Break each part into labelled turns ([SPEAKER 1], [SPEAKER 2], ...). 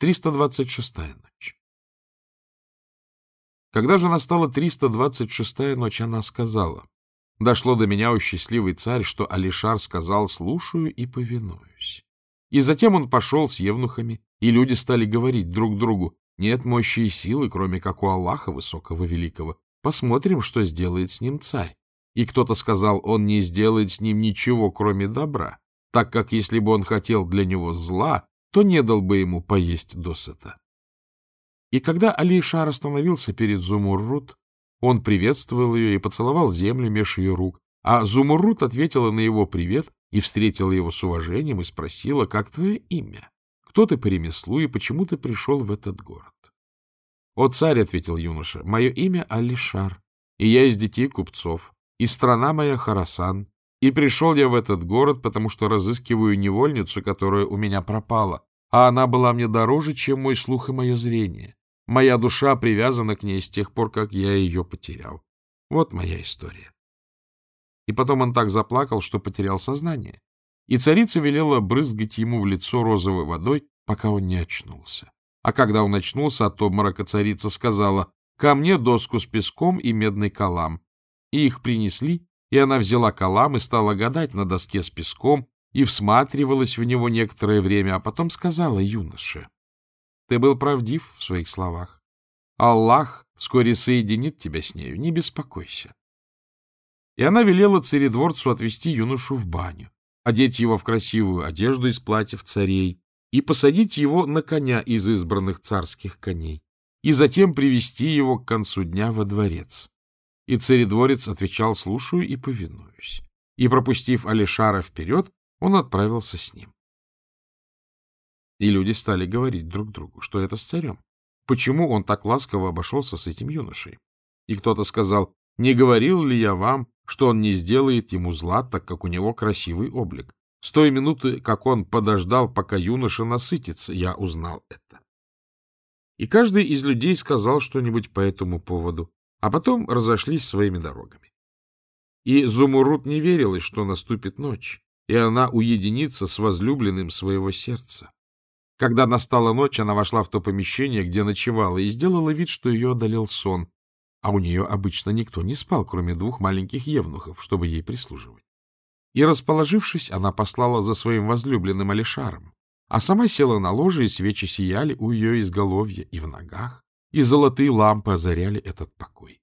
[SPEAKER 1] 326-я ночь. Когда же настала 326-я ночь, она сказала, «Дошло до меня, о счастливый царь, что Алишар сказал, слушаю и повинуюсь». И затем он пошел с евнухами, и люди стали говорить друг другу, «Нет мощи и силы, кроме как у Аллаха Высокого Великого. Посмотрим, что сделает с ним царь». И кто-то сказал, он не сделает с ним ничего, кроме добра, так как если бы он хотел для него зла, то не дал бы ему поесть досыта. И когда Алишар остановился перед Зумуррут, он приветствовал ее и поцеловал землю меж ее рук, а Зумуррут ответила на его привет и встретила его с уважением и спросила, как твое имя? Кто ты по ремеслу и почему ты пришел в этот город? — О, царь, — ответил юноша, — мое имя Алишар, и я из детей купцов, и страна моя Харасан, и пришел я в этот город, потому что разыскиваю невольницу, которая у меня пропала, а она была мне дороже, чем мой слух и мое зрение. Моя душа привязана к ней с тех пор, как я ее потерял. Вот моя история. И потом он так заплакал, что потерял сознание. И царица велела брызгать ему в лицо розовой водой, пока он не очнулся. А когда он очнулся от обморока, царица сказала, «Ко мне доску с песком и медный калам». И их принесли, и она взяла калам и стала гадать на доске с песком, и всматривалась в него некоторое время, а потом сказала юноше, «Ты был правдив в своих словах. Аллах вскоре соединит тебя с нею, не беспокойся». И она велела царедворцу отвести юношу в баню, одеть его в красивую одежду из платьев царей и посадить его на коня из избранных царских коней, и затем привести его к концу дня во дворец. И царедворец отвечал «слушаю и повинуюсь». И, пропустив Алишара вперед, он отправился с ним. И люди стали говорить друг другу, что это с царем. Почему он так ласково обошелся с этим юношей? И кто-то сказал, не говорил ли я вам, что он не сделает ему зла, так как у него красивый облик? С той минуты, как он подождал, пока юноша насытится, я узнал это. И каждый из людей сказал что-нибудь по этому поводу, а потом разошлись своими дорогами. И Зумурут не верилось, что наступит ночь, и она уединится с возлюбленным своего сердца. Когда настала ночь, она вошла в то помещение, где ночевала, и сделала вид, что ее одолел сон, а у нее обычно никто не спал, кроме двух маленьких евнухов, чтобы ей прислуживать. И, расположившись, она послала за своим возлюбленным Алишаром, а сама села на ложе, и свечи сияли у ее изголовья и в ногах, и золотые лампы озаряли этот покой.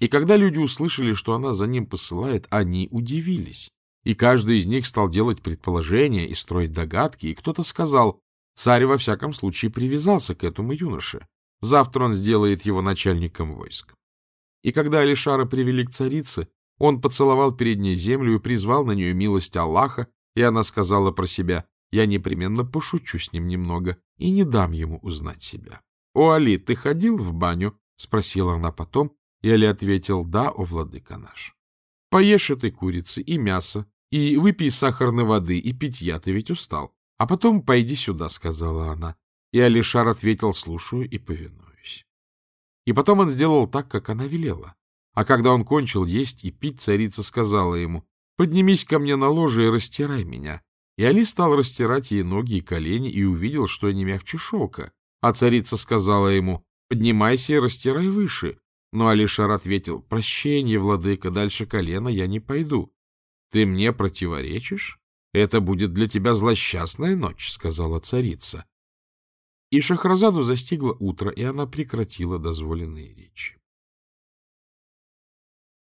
[SPEAKER 1] И когда люди услышали, что она за ним посылает, они удивились, и каждый из них стал делать предположения и строить догадки, и кто-то сказал, царь во всяком случае привязался к этому юноше, завтра он сделает его начальником войск. И когда Алишара привели к царице, он поцеловал перед ней землю и призвал на нее милость Аллаха, и она сказала про себя, я непременно пошучу с ним немного и не дам ему узнать себя. — О, Али, ты ходил в баню? — спросила она потом, и Али ответил, — да, о владыка наш. — Поешь этой курицы и мясо, и выпей сахарной воды, и питья, ты ведь устал. А потом пойди сюда, — сказала она. И Алишар ответил, слушаю и повинуюсь. И потом он сделал так, как она велела. А когда он кончил есть и пить, царица сказала ему, поднимись ко мне на ложе и растирай меня. И Али стал растирать ей ноги и колени и увидел, что они мягче шелка. А царица сказала ему, поднимайся и растирай выше. Но Алишар ответил, прощение, владыка, дальше колена я не пойду. Ты мне противоречишь? Это будет для тебя злосчастная ночь, — сказала царица. И Шахразаду застигло утро, и она прекратила дозволенные речи.